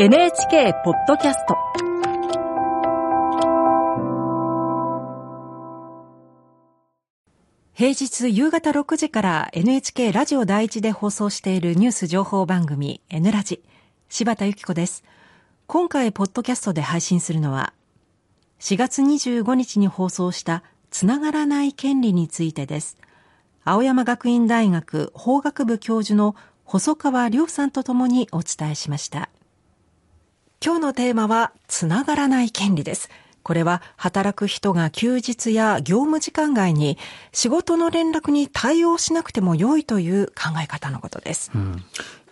NHK ポッドキャスト。平日夕方6時から NHK ラジオ第一で放送しているニュース情報番組 N ラジ。柴田由紀子です。今回ポッドキャストで配信するのは4月25日に放送したつながらない権利についてです。青山学院大学法学部教授の細川亮さんとともにお伝えしました。今日のテーマはつながらない権利です。これは働く人が休日や業務時間外に仕事の連絡に対応しなくても良いという考え方のことです、うん、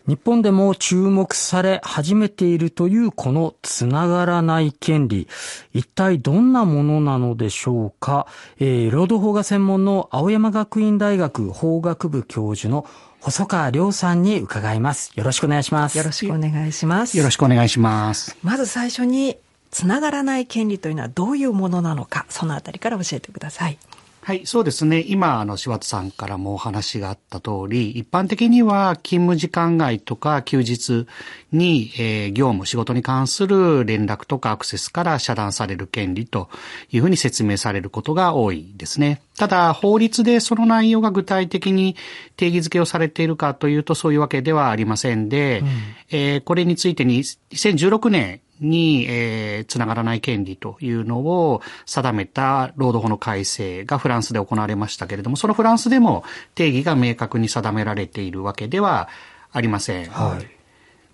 日本でも注目され始めているというこのつながらない権利。一体どんなものなのでしょうか、えー、労働法が専門の青山学院大学法学部教授の細川亮さんに伺います。よろしくお願いします。よろしくお願いします。よろしくお願いします。まず最初に、つながらない権利というのはどういうものなのか、そのあたりから教えてください。はい、そうですね。今、あの、柴田さんからもお話があった通り、一般的には勤務時間外とか休日に、えー、業務、仕事に関する連絡とかアクセスから遮断される権利というふうに説明されることが多いですね。ただ、法律でその内容が具体的に定義づけをされているかというと、そういうわけではありませんで、うん、えー、これについてに2016年に、えー、つながらない権利というのを定めた労働法の改正がフランスで行われましたけれども、そのフランスでも定義が明確に定められているわけではありません。はい。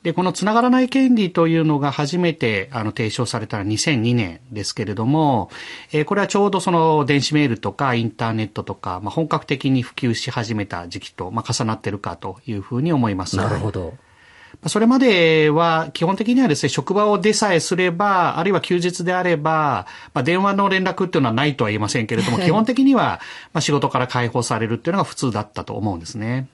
で、このつながらない権利というのが初めてあの提唱されたのは2002年ですけれども、えー、これはちょうどその電子メールとかインターネットとか、まあ、本格的に普及し始めた時期と、まあ、重なっているかというふうに思います。なるほど。それまでは基本的にはですね、職場を出さえすれば、あるいは休日であれば、まあ、電話の連絡っていうのはないとは言えませんけれども、基本的には、まあ、仕事から解放されるっていうのが普通だったと思うんですね。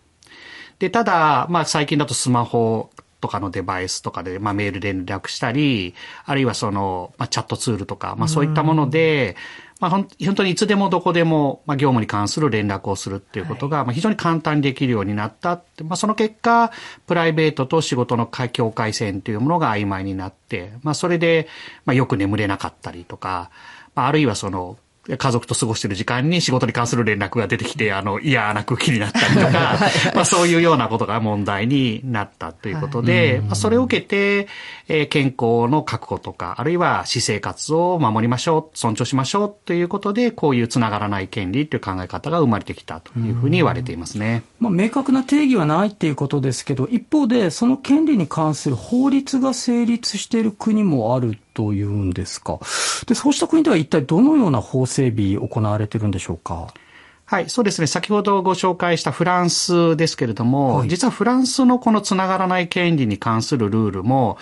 で、ただ、まあ、最近だとスマホとかのデバイスとかで、まあ、メールで連絡したり、あるいはその、まあ、チャットツールとか、まあ、そういったもので、まあ、本当にいつでもどこでも、まあ、業務に関する連絡をするっていうことが、まあ、非常に簡単にできるようになったって、まあ、その結果、プライベートと仕事の境界線というものが曖昧になって、まあ、それで、まあ、よく眠れなかったりとか、まあ、あるいはその、家族と過ごしている時間に仕事に関する連絡が出てきて、あの、嫌な空気になったりとか、まあそういうようなことが問題になったということで、まあそれを受けて、えー、健康の確保とか、あるいは私生活を守りましょう、尊重しましょうということで、こういうつながらない権利という考え方が生まれてきたというふうに言われていますね。まあ明確な定義はないっていうことですけど、一方で、その権利に関する法律が成立している国もあるというんですか。で、そうした国では一体どのような法整備行われてるんでしょうか？はい、そうですね。先ほどご紹介したフランスですけれども、はい、実はフランスのこのつながらない権利に関するルールも、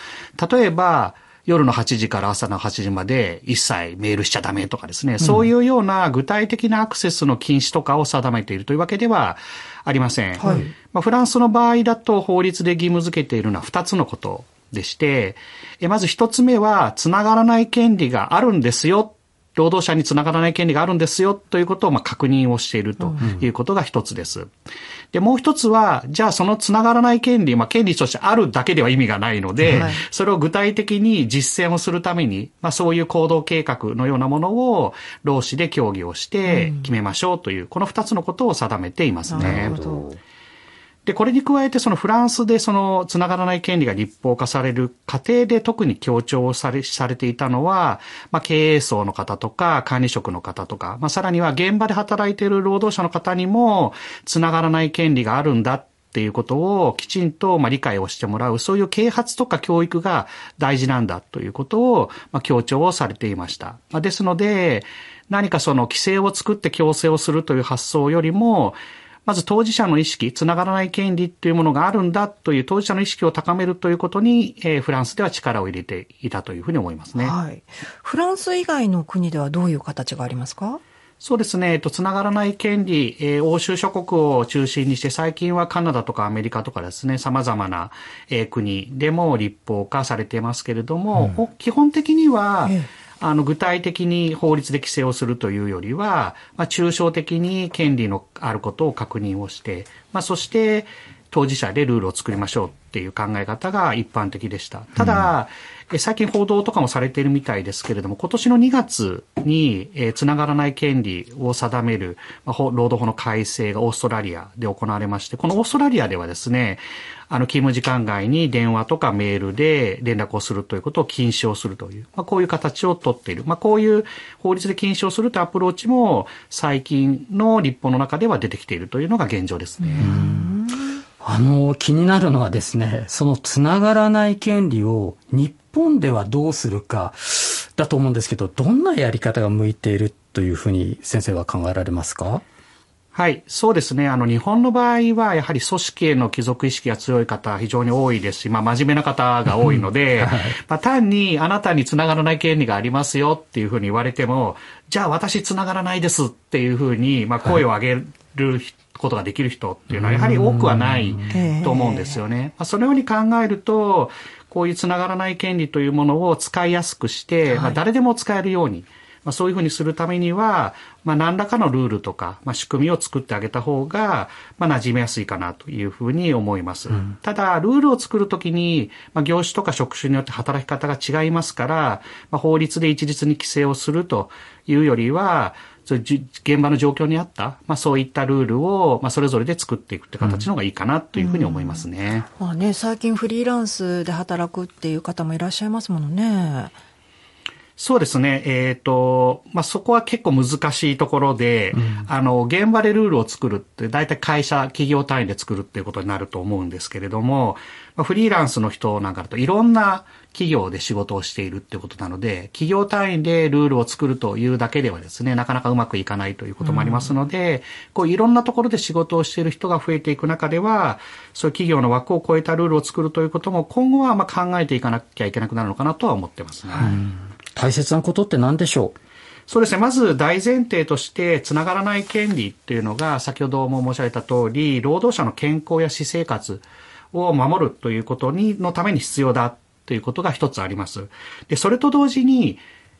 例えば、夜の8時から朝の8時まで一切メールしちゃダメとかですね、うん、そういうような具体的なアクセスの禁止とかを定めているというわけではありません。はい、まあ、フランスの場合だと法律で義務付けているのは2つのことでして、まず一つ目は、つながらない権利があるんですよ。労働者につながらない権利があるんですよということをまあ確認をしているということが一つです。で、もう一つは、じゃあそのつながらない権利、まあ権利としてあるだけでは意味がないので、はい、それを具体的に実践をするために、まあそういう行動計画のようなものを労使で協議をして決めましょうという、この二つのことを定めていますね。なるほど。で、これに加えてそのフランスでそのつながらない権利が立法化される過程で特に強調されされていたのは、まあ、経営層の方とか管理職の方とか、まあ、さらには現場で働いている労働者の方にもつながらない権利があるんだっていうことをきちんとまあ理解をしてもらう、そういう啓発とか教育が大事なんだということをまあ強調をされていました。まあ、ですので、何かその規制を作って強制をするという発想よりも、まず当事者の意識、つながらない権利というものがあるんだという当事者の意識を高めるということに、えー、フランスでは力を入れていたというふうに思いますね。はい。フランス以外の国ではどういう形がありますか？そうですね。えっと、つながらない権利、えー、欧州諸国を中心にして、最近はカナダとかアメリカとかですね、様々な、えー、国でも立法化されていますけれども、うん、基本的には、ええあの、具体的に法律で規制をするというよりは、まあ、抽象的に権利のあることを確認をして、まあ、そして、当事者でルールを作りましょうっていう考え方が一般的でした。ただ、うん、最近報道とかもされているみたいですけれども、今年の2月に、えー、つながらない権利を定める、まあ、労働法の改正がオーストラリアで行われまして、このオーストラリアではですね、あの、勤務時間外に電話とかメールで連絡をするということを禁止をするという、まあ、こういう形をとっている。まあ、こういう法律で禁止をするというアプローチも最近の立法の中では出てきているというのが現状ですね。あの、気になるのはですね、そのつながらない権利を日本ではどうするかだと思うんですけど、どんなやり方が向いているというふうに先生は考えられますか？はい、そうですね。あの、日本の場合は、やはり組織への帰属意識が強い方、非常に多いです。し、まあ、真面目な方が多いので、はい、まあ、単に、あなたにつながらない権利がありますよっていうふうに言われても、じゃあ私つながらないですっていうふうに、まあ、声を上げることができる人っていうのはやはり多くはないと思うんですよね。まあ、そのように考えると、こういうつながらない権利というものを使いやすくして、まあ、誰でも使えるように、まあ、そういうふうにするためには、まあ、何らかのルールとか、まあ、仕組みを作ってあげた方が、まあ、馴染みやすいかなというふうに思います。うん、ただ、ルールを作るときに、まあ、業種とか職種によって働き方が違いますから、まあ、法律で一律に規制をするというよりは、そういう現場の状況に合った、まあ、そういったルールを、まあ、それぞれで作っていくって形の方がいいかなというふうに思いますね。うん、まあね、最近フリーランスで働くっていう方もいらっしゃいますものね。そうですね。えっ、ー、と、まあ、そこは結構難しいところで、うん、あの、現場でルールを作るって、大体会社、企業単位で作るっていうことになると思うんですけれども、まあ、フリーランスの人なんかだといろんな企業で仕事をしているってことなので、企業単位でルールを作るというだけではですね、なかなかうまくいかないということもありますので、うん、こういろんなところで仕事をしている人が増えていく中では、そういう企業の枠を超えたルールを作るということも今後はまあ考えていかなきゃいけなくなるのかなとは思ってますね。うん大切なことって何でしょう？そうですね。まず大前提として、つながらない権利っていうのが、先ほども申し上げた通り、労働者の健康や私生活を守るということに、のために必要だということが一つあります。で、それと同時に、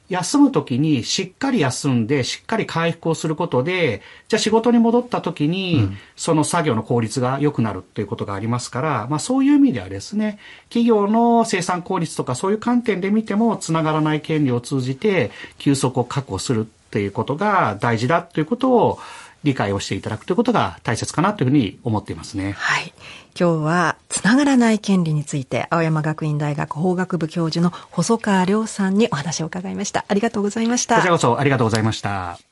休む時にしっかり休んで、しっかり回復をすることで、じゃあ仕事に戻った時に、その作業の効率が良くなるということがありますから、まあそういう意味ではですね、企業の生産効率とかそういう観点で見ても、つながらない権利を通じて、休息を確保するっていうことが大事だということを、理解をしていただくということが大切かなというふうに思っていますね。はい。今日は、つながらない権利について、青山学院大学法学部教授の細川亮さんにお話を伺いました。ありがとうございました。こちらこそありがとうございました。